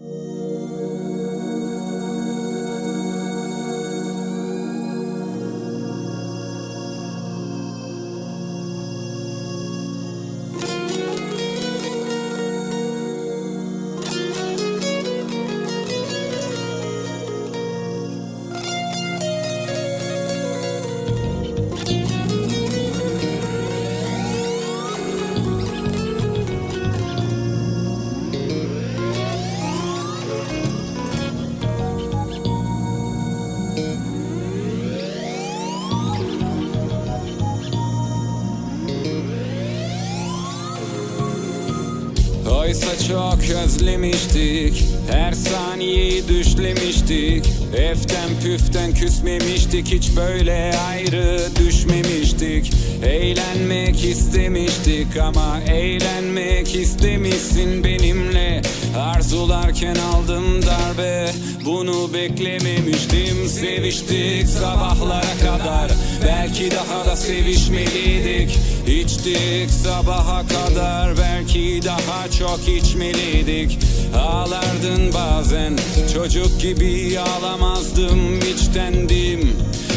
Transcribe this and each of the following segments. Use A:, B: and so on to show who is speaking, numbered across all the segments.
A: Música Oysa çok özlemiştik. Her saniyeyi düşlemiştik. Eften püften küsmemiştik. Hiç böyle ayrı düşmemiştik. Eğlenmek istemiştik Ama eğlenmek istemişsin benimle Arzularken aldım darbe Bunu beklememiştim. Seviştik sabahlara kadar Belki daha da sevişmeliydik. İçtik sabaha kadar Belki daha çok içmeliydik. Ağlardın bazen Çocuk gibi ağlamazdım. İçtendim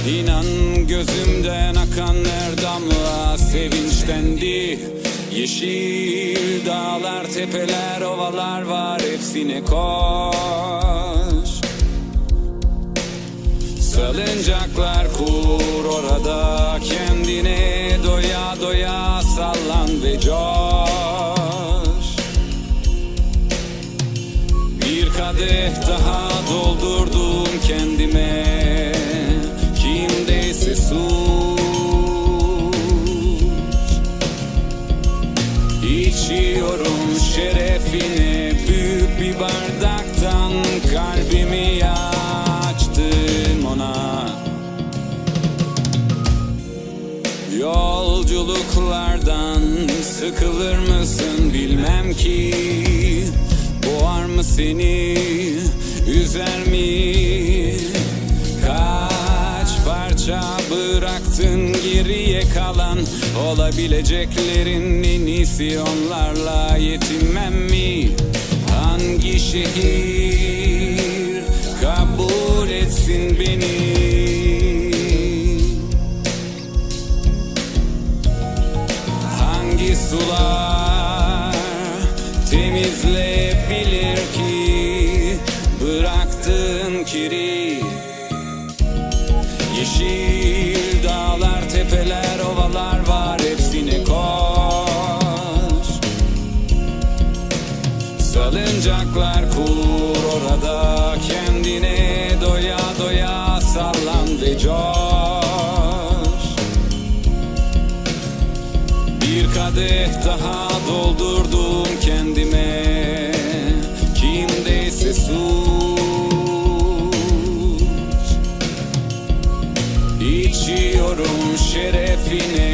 A: İnan gözümden akan her damla sevinçtendi Yeşil dağlar, tepeler, ovalar var hepsine koş. Salıncaklar kur orada kendine doya doya sallan ve coş. Bir kadeh daha doldurdum kendime Kimdeyse suç İçiyorum şerefine büyük bir bardaktan kalbimi açtım ona. Yolculuklardan sıkılır mısın bilmem ki? Boğar mı seni üzer mi kalan Olabileceklerin en iyisi onlarla yetinmem mi? Hangi şehir kabul etsin beni? Hangi sular temizleyebilir ki Bıraktığın kiri? Yeşil coş Bir kadeh daha doldurdum kendime. Kimdeyse suç İçiyorum şerefine